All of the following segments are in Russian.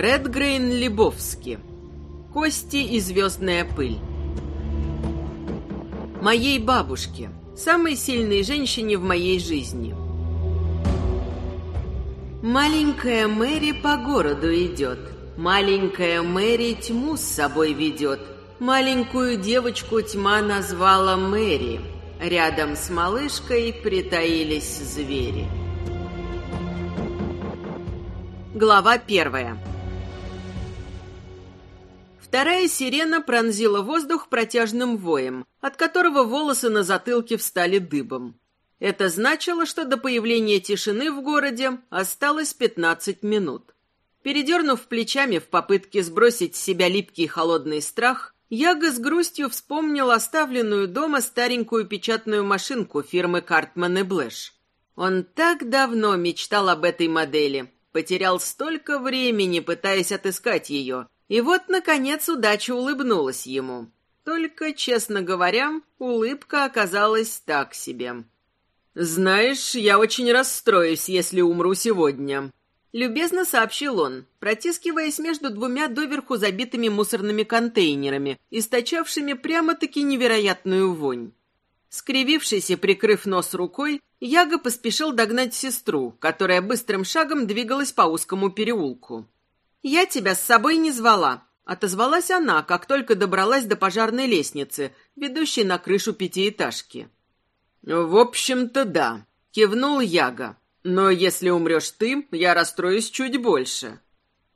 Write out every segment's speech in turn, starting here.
Редгрейн Лебовски. Кости и звездная пыль. Моей бабушке, самой сильной женщине в моей жизни. Маленькая Мэри по городу идет. Маленькая Мэри тьму с собой ведет. Маленькую девочку тьма назвала Мэри. Рядом с малышкой притаились звери. Глава первая. Вторая сирена пронзила воздух протяжным воем, от которого волосы на затылке встали дыбом. Это значило, что до появления тишины в городе осталось 15 минут. Передернув плечами в попытке сбросить с себя липкий холодный страх, Яга с грустью вспомнил оставленную дома старенькую печатную машинку фирмы Картман и Блэш. Он так давно мечтал об этой модели, потерял столько времени, пытаясь отыскать ее, и вот, наконец, удача улыбнулась ему. Только, честно говоря, улыбка оказалась так себе. «Знаешь, я очень расстроюсь, если умру сегодня», — любезно сообщил он, протискиваясь между двумя доверху забитыми мусорными контейнерами, источавшими прямо-таки невероятную вонь. Скривившись и прикрыв нос рукой, Яга поспешил догнать сестру, которая быстрым шагом двигалась по узкому переулку. «Я тебя с собой не звала», — отозвалась она, как только добралась до пожарной лестницы, ведущей на крышу пятиэтажки. «В общем-то, да», — кивнул Яга. «Но если умрешь ты, я расстроюсь чуть больше».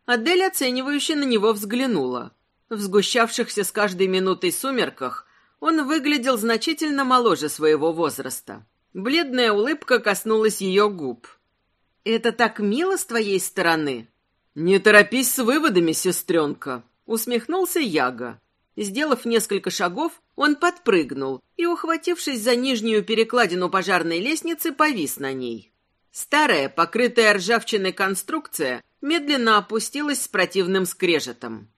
Адель оценивающе на него взглянула. В сгущавшихся с каждой минутой сумерках он выглядел значительно моложе своего возраста. Бледная улыбка коснулась ее губ. «Это так мило с твоей стороны!» «Не торопись с выводами, сестренка!» — усмехнулся Яга. Сделав несколько шагов, он подпрыгнул и, ухватившись за нижнюю перекладину пожарной лестницы, повис на ней. Старая, покрытая ржавчиной конструкция медленно опустилась с противным скрежетом.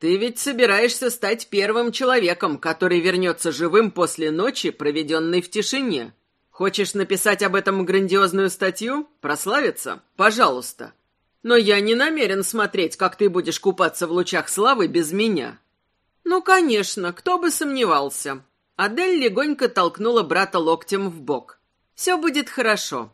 «Ты ведь собираешься стать первым человеком, который вернется живым после ночи, проведенной в тишине. Хочешь написать об этом грандиозную статью? Прославиться? Пожалуйста. Но я не намерен смотреть, как ты будешь купаться в лучах славы без меня». «Ну, конечно, кто бы сомневался». Адель легонько толкнула брата локтем в бок. «Все будет хорошо».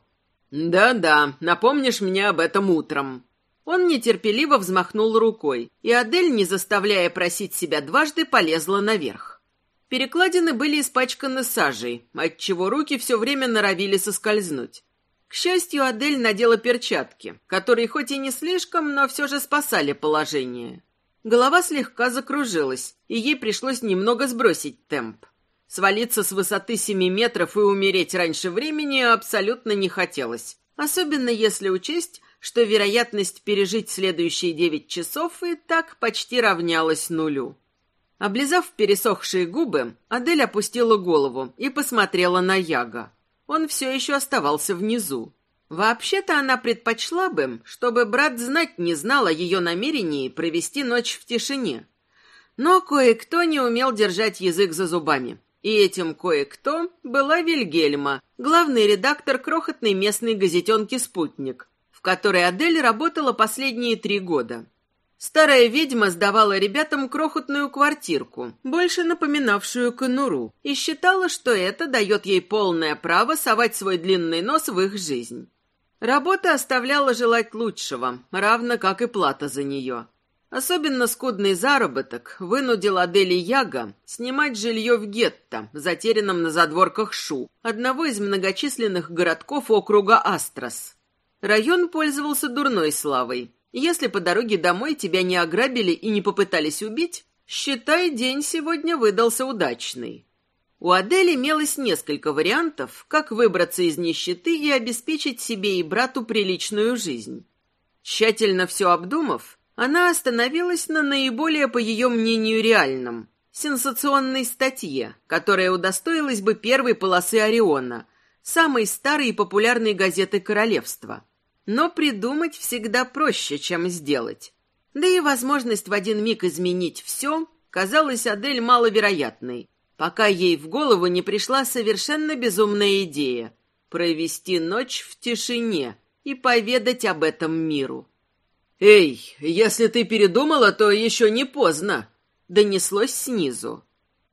«Да-да, напомнишь мне об этом утром». Он нетерпеливо взмахнул рукой, и Адель, не заставляя просить себя дважды, полезла наверх. Перекладины были испачканы сажей, отчего руки все время норовили соскользнуть. К счастью, Адель надела перчатки, которые хоть и не слишком, но все же спасали положение. Голова слегка закружилась, и ей пришлось немного сбросить темп. Свалиться с высоты семи метров и умереть раньше времени абсолютно не хотелось, особенно если учесть, что вероятность пережить следующие девять часов и так почти равнялась нулю. Облизав пересохшие губы, Адель опустила голову и посмотрела на Яга. Он все еще оставался внизу. Вообще-то она предпочла бы, чтобы брат знать не знал о ее намерении провести ночь в тишине. Но кое-кто не умел держать язык за зубами. И этим кое-кто была Вильгельма, главный редактор крохотной местной газетенки «Спутник», в которой Адель работала последние три года. Старая ведьма сдавала ребятам крохотную квартирку, больше напоминавшую конуру, и считала, что это дает ей полное право совать свой длинный нос в их жизнь. Работа оставляла желать лучшего, равно как и плата за нее. Особенно скудный заработок вынудил Адели Яга снимать жилье в гетто, затерянном на задворках Шу, одного из многочисленных городков округа Астрос. Район пользовался дурной славой, если по дороге домой тебя не ограбили и не попытались убить, считай, день сегодня выдался удачный. У Адели имелось несколько вариантов, как выбраться из нищеты и обеспечить себе и брату приличную жизнь. Тщательно все обдумав, она остановилась на наиболее, по ее мнению, реальном – сенсационной статье, которая удостоилась бы первой полосы «Ориона», самой старой и популярной газеты королевства – но придумать всегда проще, чем сделать. Да и возможность в один миг изменить все казалась Адель маловероятной, пока ей в голову не пришла совершенно безумная идея — провести ночь в тишине и поведать об этом миру. «Эй, если ты передумала, то еще не поздно», — донеслось снизу.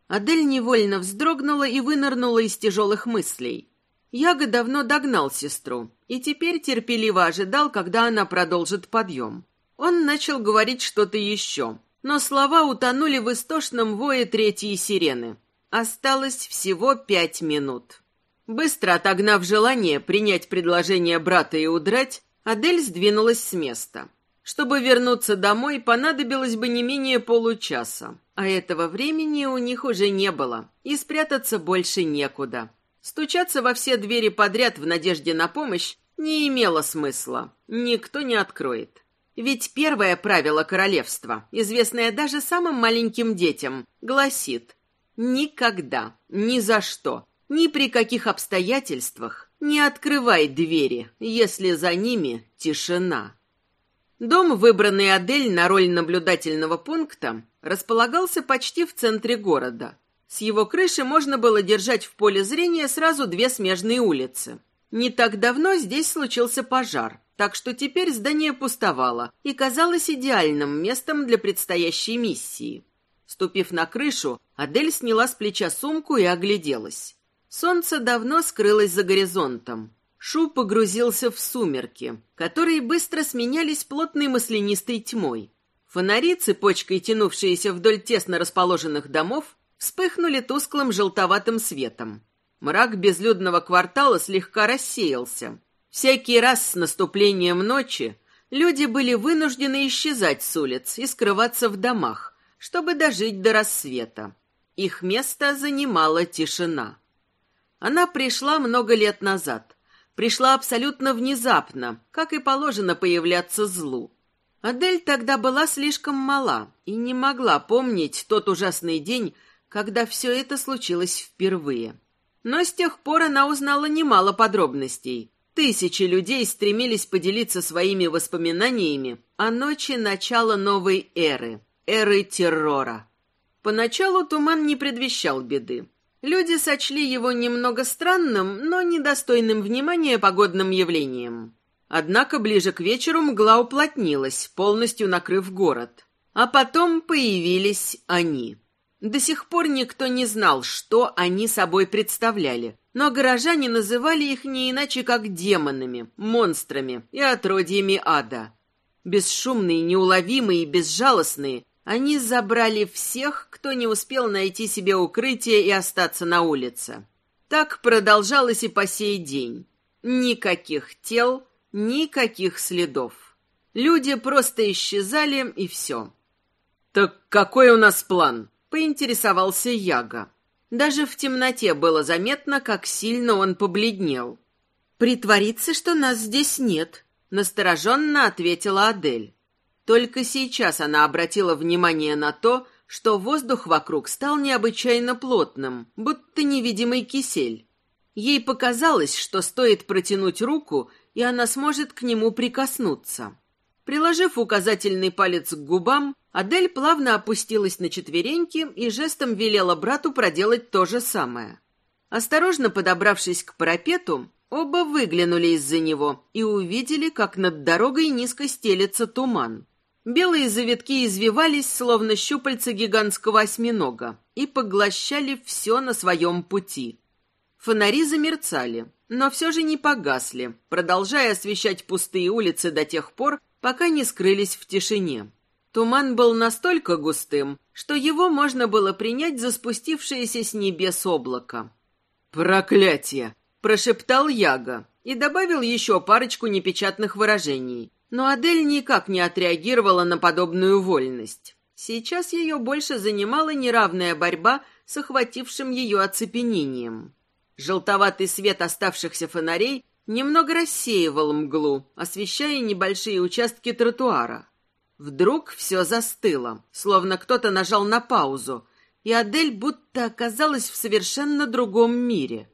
Адель невольно вздрогнула и вынырнула из тяжелых мыслей. Яга давно догнал сестру и теперь терпеливо ожидал, когда она продолжит подъем. Он начал говорить что-то еще, но слова утонули в истошном вое третьей сирены. Осталось всего пять минут. Быстро отогнав желание принять предложение брата и удрать, Адель сдвинулась с места. Чтобы вернуться домой, понадобилось бы не менее получаса, а этого времени у них уже не было, и спрятаться больше некуда. Стучаться во все двери подряд в надежде на помощь не имело смысла. Никто не откроет. Ведь первое правило королевства, известное даже самым маленьким детям, гласит «Никогда, ни за что, ни при каких обстоятельствах не открывай двери, если за ними тишина». Дом, выбранный Адель на роль наблюдательного пункта, располагался почти в центре города. С его крыши можно было держать в поле зрения сразу две смежные улицы. Не так давно здесь случился пожар, так что теперь здание пустовало и казалось идеальным местом для предстоящей миссии. Ступив на крышу, Адель сняла с плеча сумку и огляделась. Солнце давно скрылось за горизонтом. Шу погрузился в сумерки, которые быстро сменялись плотной маслянистой тьмой. Фонари, цепочкой тянувшиеся вдоль тесно расположенных домов, вспыхнули тусклым желтоватым светом. Мрак безлюдного квартала слегка рассеялся. Всякий раз с наступлением ночи люди были вынуждены исчезать с улиц и скрываться в домах, чтобы дожить до рассвета. Их место занимала тишина. Она пришла много лет назад, пришла абсолютно внезапно, как и положено появляться злу. Адель тогда была слишком мала и не могла помнить тот ужасный день, когда все это случилось впервые. Но с тех пор она узнала немало подробностей. Тысячи людей стремились поделиться своими воспоминаниями о ночи начала новой эры, эры террора. Поначалу туман не предвещал беды. Люди сочли его немного странным, но недостойным внимания погодным явлением. Однако ближе к вечеру мгла уплотнилась, полностью накрыв город. А потом появились они. До сих пор никто не знал, что они собой представляли, но горожане называли их не иначе, как демонами, монстрами и отродьями ада. Бесшумные, неуловимые и безжалостные, они забрали всех, кто не успел найти себе укрытие и остаться на улице. Так продолжалось и по сей день. Никаких тел, никаких следов. Люди просто исчезали, и все. «Так какой у нас план?» — поинтересовался Яга. Даже в темноте было заметно, как сильно он побледнел. «Притвориться, что нас здесь нет», — настороженно ответила Адель. Только сейчас она обратила внимание на то, что воздух вокруг стал необычайно плотным, будто невидимый кисель. Ей показалось, что стоит протянуть руку, и она сможет к нему прикоснуться. Приложив указательный палец к губам, Адель плавно опустилась на четвереньки и жестом велела брату проделать то же самое. Осторожно подобравшись к парапету, оба выглянули из-за него и увидели, как над дорогой низко стелется туман. Белые завитки извивались, словно щупальца гигантского осьминога, и поглощали все на своем пути. Фонари замерцали, но все же не погасли, продолжая освещать пустые улицы до тех пор, пока не скрылись в тишине. Туман был настолько густым, что его можно было принять за спустившееся с небес облако. «Проклятие!» – прошептал Яга и добавил еще парочку непечатных выражений – но Адель никак не отреагировала на подобную вольность. Сейчас ее больше занимала неравная борьба с охватившим ее оцепенением. Желтоватый свет оставшихся фонарей немного рассеивал мглу, освещая небольшие участки тротуара. Вдруг все застыло, словно кто-то нажал на паузу, и Адель будто оказалась в совершенно другом мире.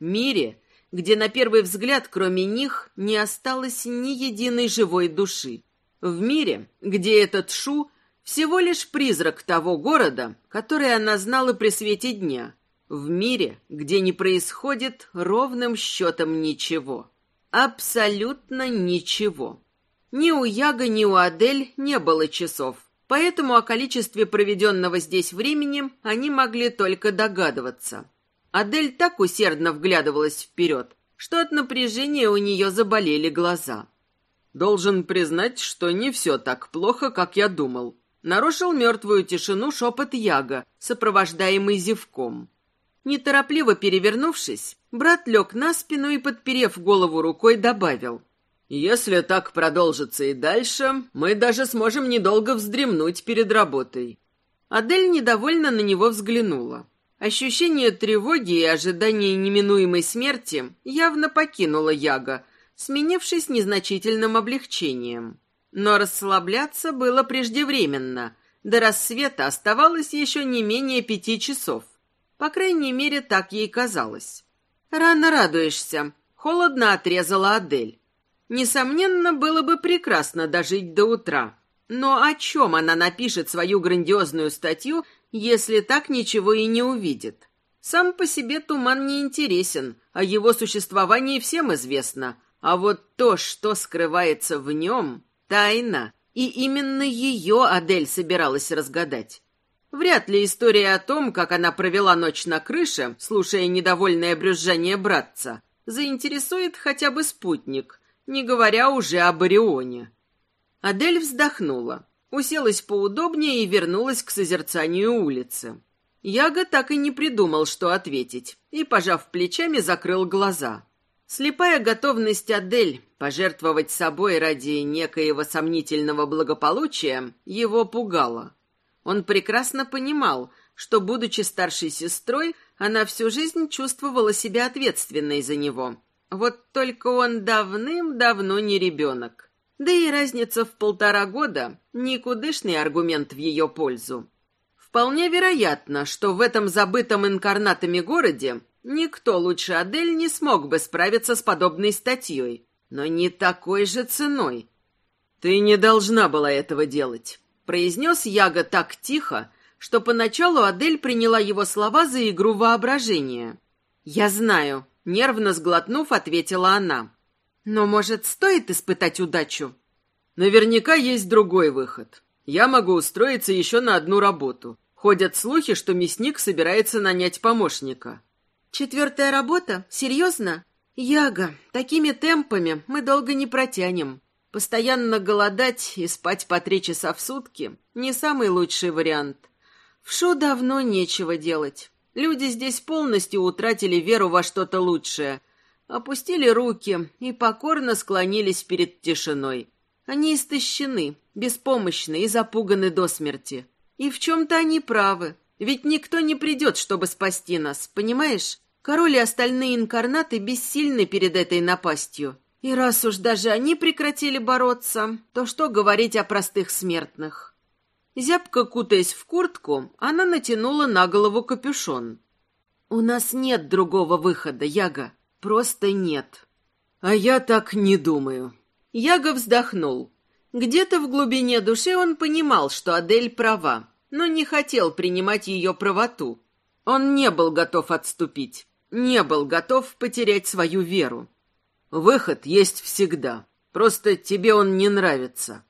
Мире, где на первый взгляд, кроме них, не осталось ни единой живой души. В мире, где этот Шу всего лишь призрак того города, который она знала при свете дня. В мире, где не происходит ровным счетом ничего. Абсолютно ничего. Ни у Яга, ни у Адель не было часов, поэтому о количестве проведенного здесь времени они могли только догадываться. Адель так усердно вглядывалась вперед, что от напряжения у нее заболели глаза. «Должен признать, что не все так плохо, как я думал», нарушил мертвую тишину шепот Яга, сопровождаемый зевком. Неторопливо перевернувшись, брат лег на спину и, подперев голову рукой, добавил. «Если так продолжится и дальше, мы даже сможем недолго вздремнуть перед работой». Адель недовольно на него взглянула. Ощущение тревоги и ожидания неминуемой смерти явно покинуло Яга, сменившись незначительным облегчением. Но расслабляться было преждевременно. До рассвета оставалось еще не менее пяти часов. По крайней мере, так ей казалось. «Рано радуешься», — холодно отрезала Адель. Несомненно, было бы прекрасно дожить до утра. Но о чем она напишет свою грандиозную статью, если так ничего и не увидит? Сам по себе туман не интересен, о его существовании всем известно. А вот то, что скрывается в нем, тайна, и именно ее Адель собиралась разгадать. Вряд ли история о том, как она провела ночь на крыше, слушая недовольное брюзжание братца, заинтересует хотя бы спутник, не говоря уже об Орионе. Адель вздохнула, уселась поудобнее и вернулась к созерцанию улицы. Яга так и не придумал, что ответить, и, пожав плечами, закрыл глаза. Слепая готовность Адель пожертвовать собой ради некоего сомнительного благополучия его пугала. Он прекрасно понимал, что, будучи старшей сестрой, она всю жизнь чувствовала себя ответственной за него. Вот только он давным-давно не ребенок. Да и разница в полтора года – никудышный аргумент в ее пользу. Вполне вероятно, что в этом забытом инкарнатами городе никто лучше Адель не смог бы справиться с подобной статьей, но не такой же ценой. «Ты не должна была этого делать», произнес Яга так тихо, что поначалу Адель приняла его слова за игру воображения. «Я знаю», — нервно сглотнув, ответила она. «Но, может, стоит испытать удачу?» «Наверняка есть другой выход. Я могу устроиться еще на одну работу. Ходят слухи, что мясник собирается нанять помощника». «Четвертая работа? Серьезно? Яга, такими темпами мы долго не протянем. Постоянно голодать и спать по три часа в сутки – не самый лучший вариант. В Шу давно нечего делать. Люди здесь полностью утратили веру во что-то лучшее, опустили руки и покорно склонились перед тишиной. Они истощены, беспомощны и запуганы до смерти. И в чем-то они правы, ведь никто не придет, чтобы спасти нас, понимаешь? Король и остальные инкарнаты бессильны перед этой напастью. И раз уж даже они прекратили бороться, то что говорить о простых смертных? Зябко кутаясь в куртку, она натянула на голову капюшон. «У нас нет другого выхода, Яга. Просто нет». «А я так не думаю». Яга вздохнул. Где-то в глубине души он понимал, что Адель права, но не хотел принимать ее правоту. Он не был готов отступить, не был готов потерять свою веру. Выход есть всегда. Просто тебе он не нравится.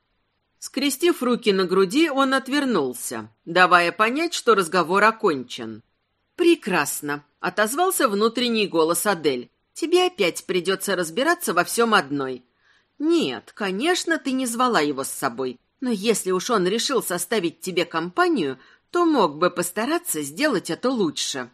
Скрестив руки на груди, он отвернулся, давая понять, что разговор окончен. «Прекрасно», — отозвался внутренний голос Адель. «Тебе опять придется разбираться во всем одной». «Нет, конечно, ты не звала его с собой, но если уж он решил составить тебе компанию, то мог бы постараться сделать это лучше».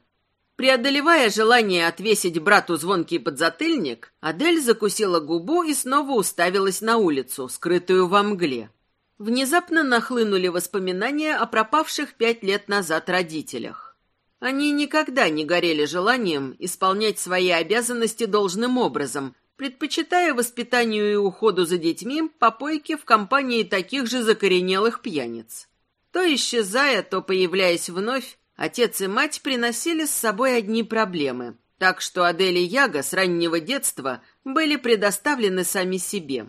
Преодолевая желание отвесить брату звонкий подзатыльник, Адель закусила губу и снова уставилась на улицу, скрытую во мгле. Внезапно нахлынули воспоминания о пропавших пять лет назад родителях. Они никогда не горели желанием исполнять свои обязанности должным образом, предпочитая воспитанию и уходу за детьми попойки в компании таких же закоренелых пьяниц. То исчезая, то появляясь вновь, Отец и мать приносили с собой одни проблемы, так что Адель и Яга с раннего детства были предоставлены сами себе.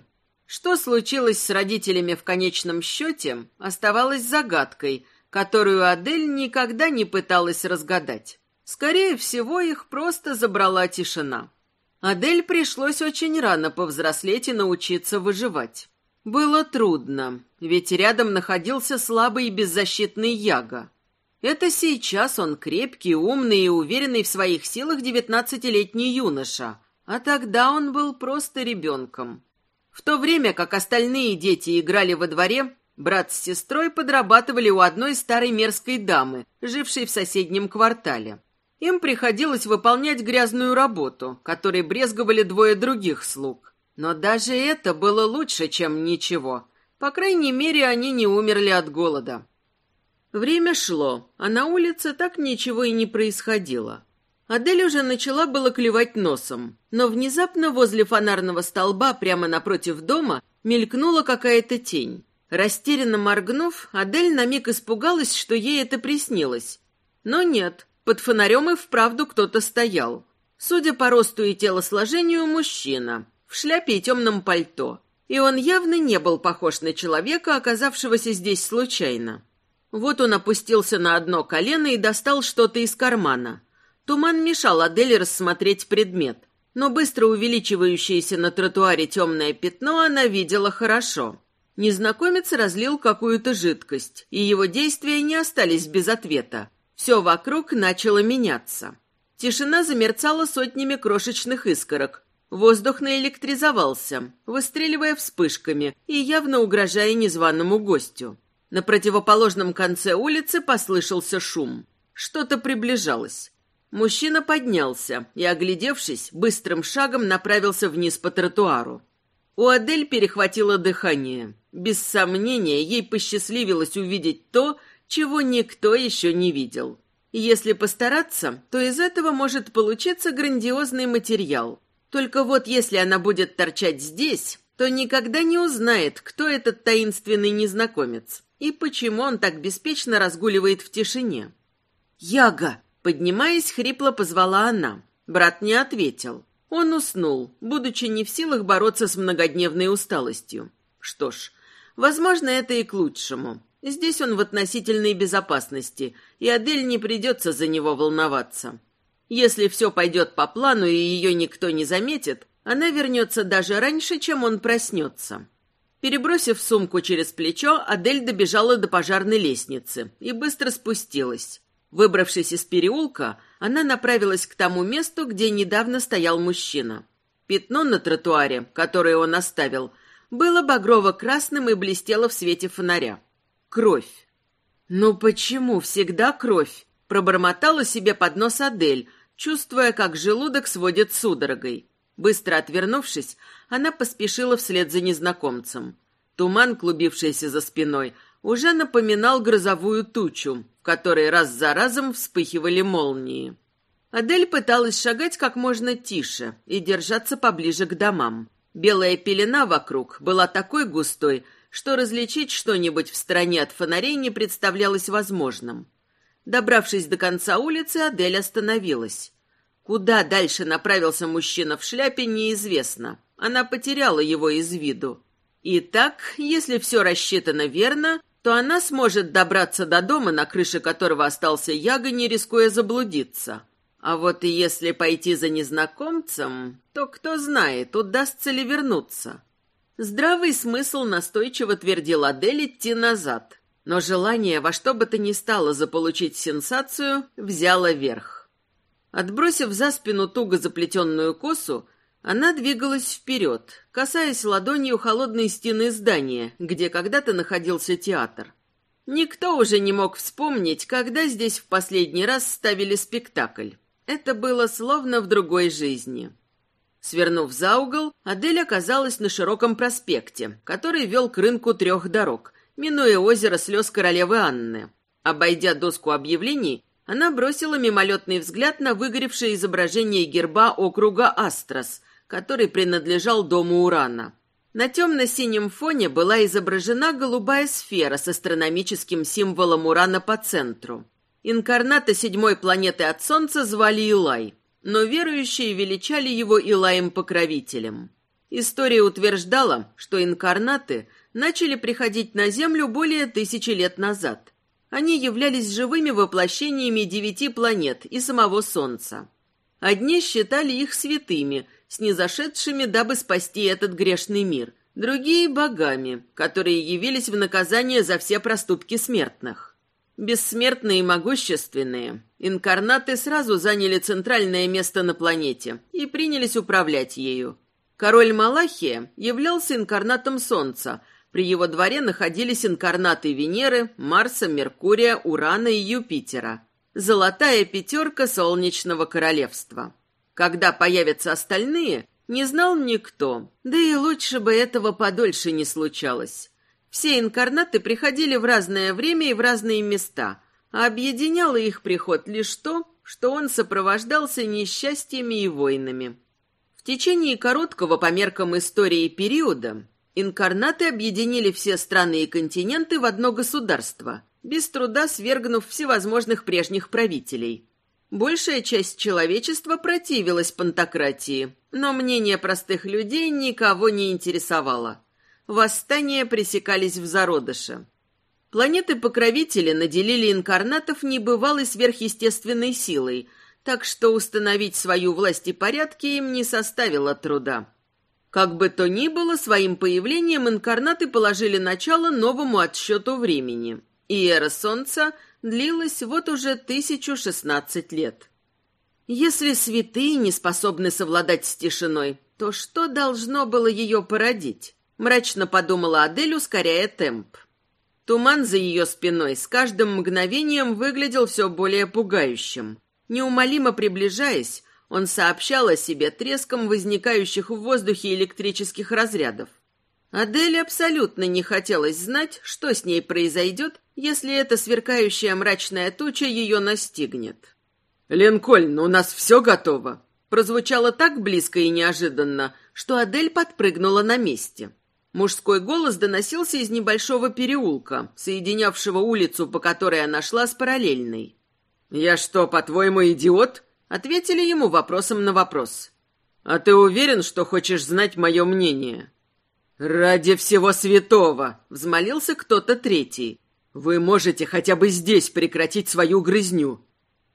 Что случилось с родителями в конечном счете, оставалось загадкой, которую Адель никогда не пыталась разгадать. Скорее всего, их просто забрала тишина. Адель пришлось очень рано повзрослеть и научиться выживать. Было трудно, ведь рядом находился слабый и беззащитный Яга. Это сейчас он крепкий, умный и уверенный в своих силах девятнадцатилетний юноша, а тогда он был просто ребенком. В то время как остальные дети играли во дворе, брат с сестрой подрабатывали у одной старой мерзкой дамы, жившей в соседнем квартале. Им приходилось выполнять грязную работу, которой брезговали двое других слуг. Но даже это было лучше, чем ничего. По крайней мере, они не умерли от голода. Время шло, а на улице так ничего и не происходило. Адель уже начала было клевать носом, но внезапно возле фонарного столба прямо напротив дома мелькнула какая-то тень. Растерянно моргнув, Адель на миг испугалась, что ей это приснилось. Но нет, под фонарем и вправду кто-то стоял. Судя по росту и телосложению, мужчина, в шляпе и темном пальто. И он явно не был похож на человека, оказавшегося здесь случайно. Вот он опустился на одно колено и достал что-то из кармана. Туман мешал Адель рассмотреть предмет, но быстро увеличивающееся на тротуаре темное пятно она видела хорошо. Незнакомец разлил какую-то жидкость, и его действия не остались без ответа. Все вокруг начало меняться. Тишина замерцала сотнями крошечных искорок. Воздух наэлектризовался, выстреливая вспышками и явно угрожая незваному гостю. На противоположном конце улицы послышался шум. Что-то приближалось. Мужчина поднялся и, оглядевшись, быстрым шагом направился вниз по тротуару. У Адель перехватило дыхание. Без сомнения, ей посчастливилось увидеть то, чего никто еще не видел. Если постараться, то из этого может получиться грандиозный материал. Только вот если она будет торчать здесь, то никогда не узнает, кто этот таинственный незнакомец и почему он так беспечно разгуливает в тишине. «Яга!» — поднимаясь, хрипло позвала она. Брат не ответил. Он уснул, будучи не в силах бороться с многодневной усталостью. Что ж, возможно, это и к лучшему. Здесь он в относительной безопасности, и Адель не придется за него волноваться. Если все пойдет по плану и ее никто не заметит, она вернется даже раньше, чем он проснется. Перебросив сумку через плечо, Адель добежала до пожарной лестницы и быстро спустилась. Выбравшись из переулка, она направилась к тому месту, где недавно стоял мужчина. Пятно на тротуаре, которое он оставил, было багрово-красным и блестело в свете фонаря. Кровь. «Ну почему всегда кровь?» — пробормотала себе под нос Адель, чувствуя, как желудок сводит судорогой. Быстро отвернувшись, она поспешила вслед за незнакомцем. Туман, клубившийся за спиной, уже напоминал грозовую тучу, которой раз за разом вспыхивали молнии. Адель пыталась шагать как можно тише и держаться поближе к домам. Белая пелена вокруг была такой густой, что различить что-нибудь в стороне от фонарей не представлялось возможным. Добравшись до конца улицы, Адель остановилась. Куда дальше направился мужчина в шляпе, неизвестно. Она потеряла его из виду. Итак, если все рассчитано верно, то она сможет добраться до дома, на крыше которого остался Яга, не рискуя заблудиться. А вот если пойти за незнакомцем, то кто знает, удастся ли вернуться. Здравый смысл настойчиво твердил Адель идти назад, но желание во что бы то ни стало заполучить сенсацию взяло верх. Отбросив за спину туго заплетенную косу, она двигалась вперед, касаясь ладонью холодной стены здания, где когда-то находился театр. Никто уже не мог вспомнить, когда здесь в последний раз ставили спектакль. Это было словно в другой жизни. Свернув за угол, Адель оказалась на широком проспекте, который вел к рынку трех дорог, минуя озеро слез королевы Анны. Обойдя доску объявлений, она бросила мимолетный взгляд на выгоревшее изображение герба округа Астрос, который принадлежал дому Урана. На темно-синем фоне была изображена голубая сфера с астрономическим символом Урана по центру. Инкарната седьмой планеты от Солнца звали Илай – но верующие величали его Илаем-покровителем. История утверждала, что инкарнаты начали приходить на Землю более тысячи лет назад. Они являлись живыми воплощениями девяти планет и самого Солнца. Одни считали их святыми, снизошедшими, дабы спасти этот грешный мир. другие — богами, которые явились в наказание за все проступки смертных. Бессмертные и могущественные, инкарнаты сразу заняли центральное место на планете и принялись управлять ею. Король Малахия являлся инкарнатом Солнца, при его дворе находились инкарнаты Венеры, Марса, Меркурия, Урана и Юпитера. Золотая пятерка Солнечного Королевства. Когда появятся остальные, не знал никто, да и лучше бы этого подольше не случалось. Все инкарнаты приходили в разное время и в разные места, а объединяло их приход лишь то, что он сопровождался несчастьями и войнами. В течение короткого по меркам истории периода инкарнаты объединили все страны и континенты в одно государство, без труда свергнув всевозможных прежних правителей. Большая часть человечества противилась пантократии, но мнение простых людей никого не интересовало. Восстания пресекались в зародыше. Планеты-покровители наделили инкарнатов небывалой сверхъестественной силой, так что установить свою власть и порядки им не составило труда. Как бы то ни было, своим появлением инкарнаты положили начало новому отсчету времени, и эра Солнца – длилась вот уже тысячу шестнадцать лет. Если святые не способны совладать с тишиной, то что должно было ее породить? Мрачно подумала Адель, ускоряя темп. Туман за ее спиной с каждым мгновением выглядел все более пугающим. Неумолимо приближаясь, он сообщал о себе треском возникающих в воздухе электрических разрядов. Адель абсолютно не хотелось знать, что с ней произойдет, если эта сверкающая мрачная туча ее настигнет. «Ленкольн, у нас все готово!» Прозвучало так близко и неожиданно, что Адель подпрыгнула на месте. Мужской голос доносился из небольшого переулка, соединявшего улицу, по которой она шла, с параллельной. «Я что, по-твоему, идиот?» Ответили ему вопросом на вопрос. «А ты уверен, что хочешь знать мое мнение?» «Ради всего святого!» — взмолился кто-то третий. «Вы можете хотя бы здесь прекратить свою грызню!»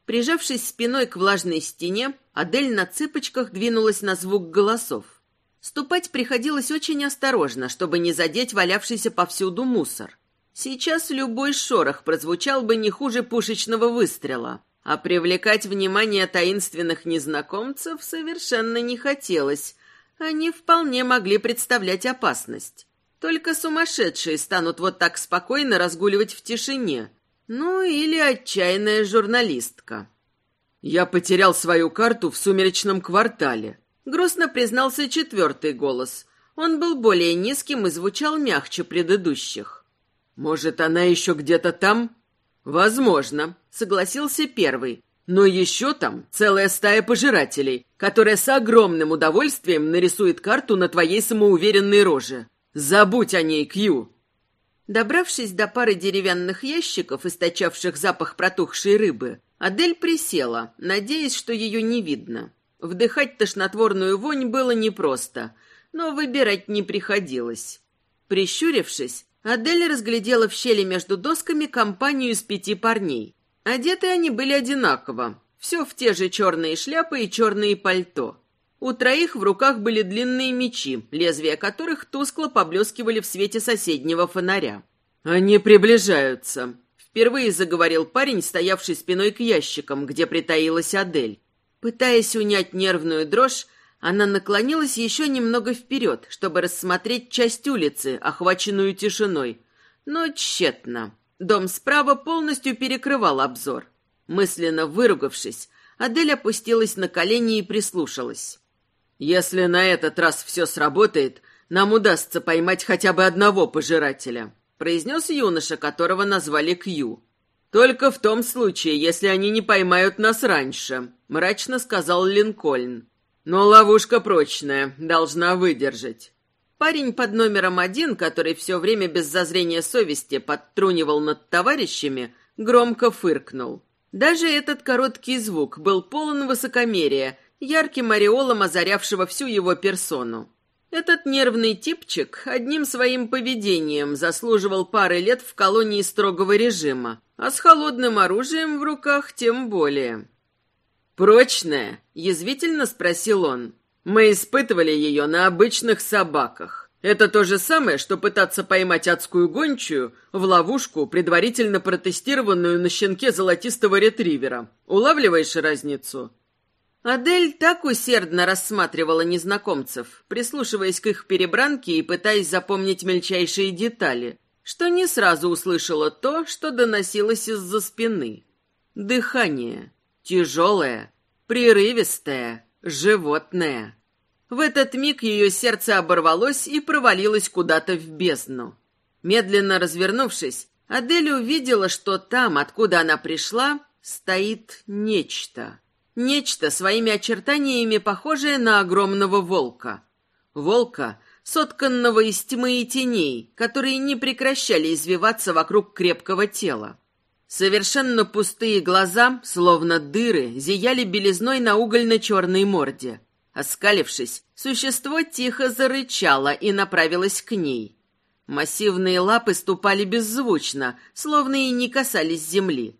Прижавшись спиной к влажной стене, Адель на цыпочках двинулась на звук голосов. Ступать приходилось очень осторожно, чтобы не задеть валявшийся повсюду мусор. Сейчас любой шорох прозвучал бы не хуже пушечного выстрела, а привлекать внимание таинственных незнакомцев совершенно не хотелось, они вполне могли представлять опасность. Только сумасшедшие станут вот так спокойно разгуливать в тишине. Ну, или отчаянная журналистка. «Я потерял свою карту в сумеречном квартале», — грустно признался четвертый голос. Он был более низким и звучал мягче предыдущих. «Может, она еще где-то там?» «Возможно», — согласился первый. Но еще там целая стая пожирателей, которая с огромным удовольствием нарисует карту на твоей самоуверенной роже. Забудь о ней, Кью!» Добравшись до пары деревянных ящиков, источавших запах протухшей рыбы, Адель присела, надеясь, что ее не видно. Вдыхать тошнотворную вонь было непросто, но выбирать не приходилось. Прищурившись, Адель разглядела в щели между досками компанию из пяти парней. Одеты они были одинаково, все в те же черные шляпы и черные пальто. У троих в руках были длинные мечи, лезвия которых тускло поблескивали в свете соседнего фонаря. «Они приближаются», — впервые заговорил парень, стоявший спиной к ящикам, где притаилась Адель. Пытаясь унять нервную дрожь, она наклонилась еще немного вперед, чтобы рассмотреть часть улицы, охваченную тишиной. Но тщетно. Дом справа полностью перекрывал обзор. Мысленно выругавшись, Адель опустилась на колени и прислушалась. «Если на этот раз все сработает, нам удастся поймать хотя бы одного пожирателя», произнес юноша, которого назвали Кью. «Только в том случае, если они не поймают нас раньше», мрачно сказал Линкольн. «Но ловушка прочная, должна выдержать». Парень под номером один, который все время без зазрения совести подтрунивал над товарищами, громко фыркнул. Даже этот короткий звук был полон высокомерия, ярким ореолом озарявшего всю его персону. Этот нервный типчик одним своим поведением заслуживал пары лет в колонии строгого режима, а с холодным оружием в руках тем более. «Прочная?» — язвительно спросил он. Мы испытывали ее на обычных собаках. Это то же самое, что пытаться поймать адскую гончую в ловушку, предварительно протестированную на щенке золотистого ретривера. Улавливаешь разницу? Адель так усердно рассматривала незнакомцев, прислушиваясь к их перебранке и пытаясь запомнить мельчайшие детали, что не сразу услышала то, что доносилось из-за спины. Дыхание. Тяжелое, прерывистое, животное. В этот миг ее сердце оборвалось и провалилось куда-то в бездну. Медленно развернувшись, Адель увидела, что там, откуда она пришла, стоит нечто. Нечто своими очертаниями похожее на огромного волка. Волка, сотканного из тьмы и теней, которые не прекращали извиваться вокруг крепкого тела. Совершенно пустые глаза, словно дыры, зияли белизной на угольно-черной морде. Оскалившись, существо тихо зарычало и направилось к ней. Массивные лапы ступали беззвучно, словно и не касались земли.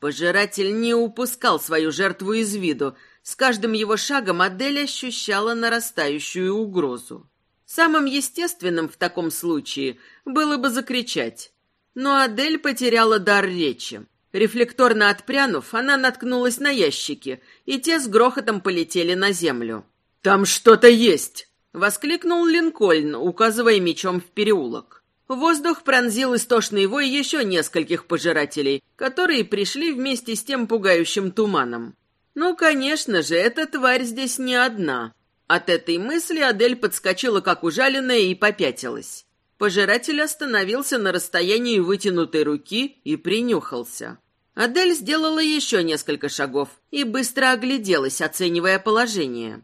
Пожиратель не упускал свою жертву из виду. С каждым его шагом Адель ощущала нарастающую угрозу. Самым естественным в таком случае было бы закричать. Но Адель потеряла дар речи. Рефлекторно отпрянув, она наткнулась на ящики, и те с грохотом полетели на землю. «Там что-то есть!» — воскликнул Линкольн, указывая мечом в переулок. Воздух пронзил истошный вой еще нескольких пожирателей, которые пришли вместе с тем пугающим туманом. Ну, конечно же, эта тварь здесь не одна. От этой мысли Адель подскочила как ужаленная и попятилась. Пожиратель остановился на расстоянии вытянутой руки и принюхался. Адель сделала еще несколько шагов и быстро огляделась, оценивая положение.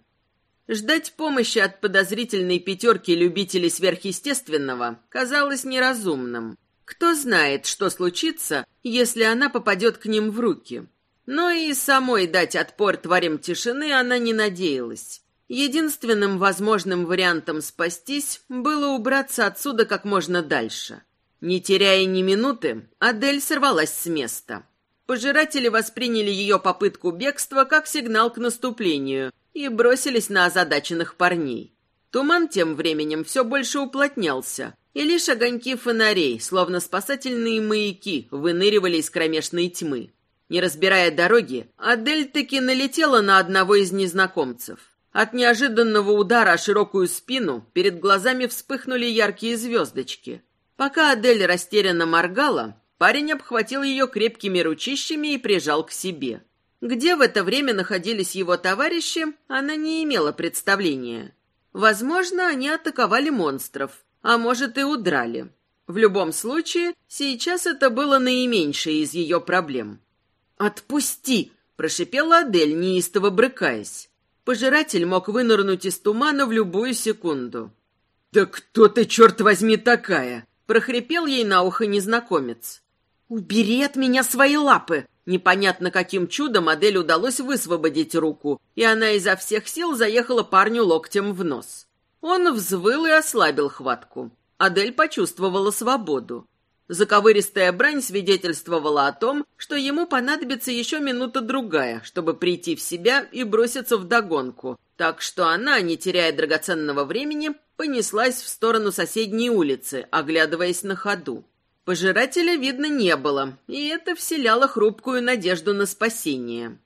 Ждать помощи от подозрительной пятерки любителей сверхъестественного казалось неразумным. Кто знает, что случится, если она попадет к ним в руки. Но и самой дать отпор тварям тишины она не надеялась. Единственным возможным вариантом спастись было убраться отсюда как можно дальше. Не теряя ни минуты, Адель сорвалась с места. Пожиратели восприняли ее попытку бегства как сигнал к наступлению и бросились на озадаченных парней. Туман тем временем все больше уплотнялся, и лишь огоньки фонарей, словно спасательные маяки, выныривали из кромешной тьмы. Не разбирая дороги, Адель таки налетела на одного из незнакомцев. От неожиданного удара о широкую спину перед глазами вспыхнули яркие звездочки. Пока Адель растерянно моргала, парень обхватил ее крепкими ручищами и прижал к себе. Где в это время находились его товарищи, она не имела представления. Возможно, они атаковали монстров, а может и удрали. В любом случае, сейчас это было наименьшее из ее проблем. «Отпусти!» – прошипела Адель, неистово брыкаясь. Пожиратель мог вынырнуть из тумана в любую секунду. «Да кто ты, черт возьми, такая?» – прохрипел ей на ухо незнакомец. «Убери от меня свои лапы!» Непонятно каким чудом модель удалось высвободить руку, и она изо всех сил заехала парню локтем в нос. Он взвыл и ослабил хватку. Адель почувствовала свободу. Заковыристая брань свидетельствовала о том, что ему понадобится еще минута-другая, чтобы прийти в себя и броситься в догонку. Так что она, не теряя драгоценного времени, понеслась в сторону соседней улицы, оглядываясь на ходу. Пожирателя видно не было, и это вселяло хрупкую надежду на спасение.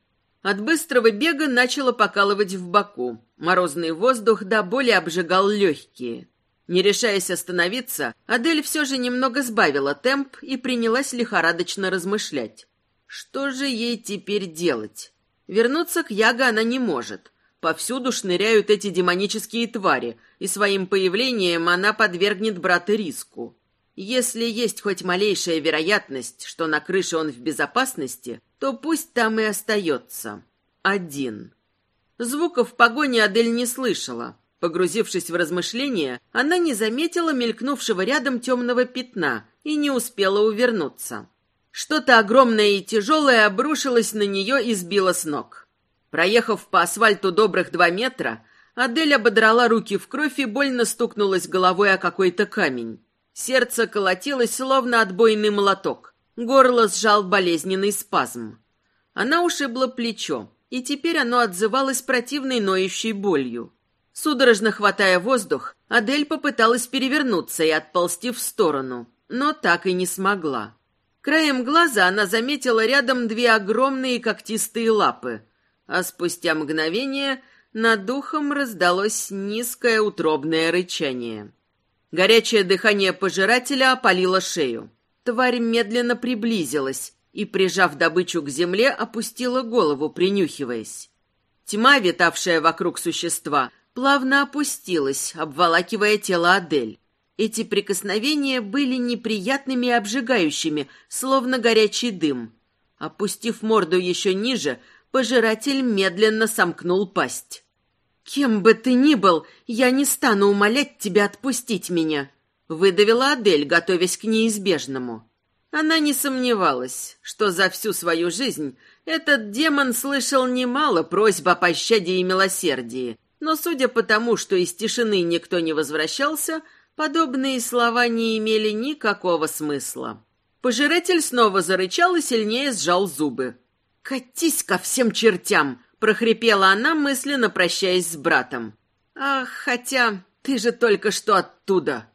От быстрого бега начало покалывать в боку. Морозный воздух до боли обжигал легкие. Не решаясь остановиться, Адель все же немного сбавила темп и принялась лихорадочно размышлять. Что же ей теперь делать? Вернуться к Яго она не может. Повсюду шныряют эти демонические твари, и своим появлением она подвергнет брата риску. Если есть хоть малейшая вероятность, что на крыше он в безопасности, то пусть там и остается. Один. Звуков погони Адель не слышала. Погрузившись в размышления, она не заметила мелькнувшего рядом темного пятна и не успела увернуться. Что-то огромное и тяжелое обрушилось на нее и сбило с ног. Проехав по асфальту добрых два метра, Адель ободрала руки в кровь и больно стукнулась головой о какой-то камень. Сердце колотилось, словно отбойный молоток. Горло сжал болезненный спазм. Она ушибла плечо, и теперь оно отзывалось противной ноющей болью. Судорожно хватая воздух, Адель попыталась перевернуться и отползти в сторону, но так и не смогла. Краем глаза она заметила рядом две огромные когтистые лапы, а спустя мгновение над духом раздалось низкое утробное рычание. Горячее дыхание пожирателя опалило шею. Тварь медленно приблизилась и, прижав добычу к земле, опустила голову, принюхиваясь. Тьма, витавшая вокруг существа, плавно опустилась, обволакивая тело Адель. Эти прикосновения были неприятными и обжигающими, словно горячий дым. Опустив морду еще ниже, пожиратель медленно сомкнул пасть. «Кем бы ты ни был, я не стану умолять тебя отпустить меня», — выдавила Адель, готовясь к неизбежному. Она не сомневалась, что за всю свою жизнь этот демон слышал немало просьб о пощаде и милосердии, но судя по тому, что из тишины никто не возвращался, подобные слова не имели никакого смысла. Пожиратель снова зарычал и сильнее сжал зубы. «Катись ко всем чертям!» — прохрипела она, мысленно прощаясь с братом. «Ах, хотя ты же только что оттуда!»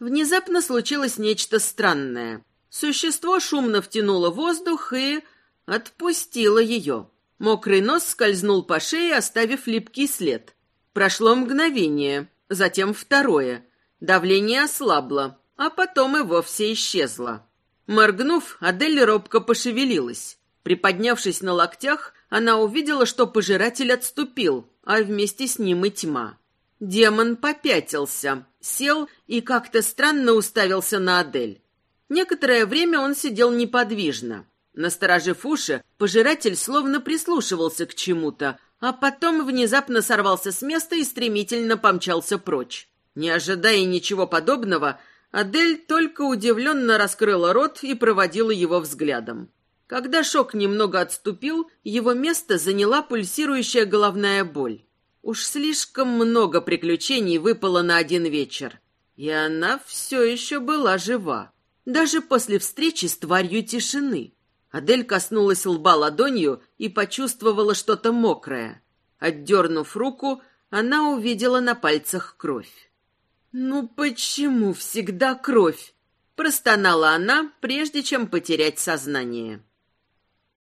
Внезапно случилось нечто странное. Существо шумно втянуло воздух и отпустило ее. Мокрый нос скользнул по шее, оставив липкий след. Прошло мгновение, затем второе. Давление ослабло, а потом и вовсе исчезло. Моргнув, Адель робко пошевелилась. Приподнявшись на локтях, она увидела, что пожиратель отступил, а вместе с ним и тьма. Демон попятился, сел и как-то странно уставился на Адель. Некоторое время он сидел неподвижно. Насторожив уши, пожиратель словно прислушивался к чему-то, а потом внезапно сорвался с места и стремительно помчался прочь. Не ожидая ничего подобного, Адель только удивленно раскрыла рот и проводила его взглядом. Когда шок немного отступил, его место заняла пульсирующая головная боль. Уж слишком много приключений выпало на один вечер. И она все еще была жива. Даже после встречи с тварью тишины. Адель коснулась лба ладонью и почувствовала что-то мокрое. Отдернув руку, она увидела на пальцах кровь. «Ну почему всегда кровь?» – простонала она, прежде чем потерять сознание.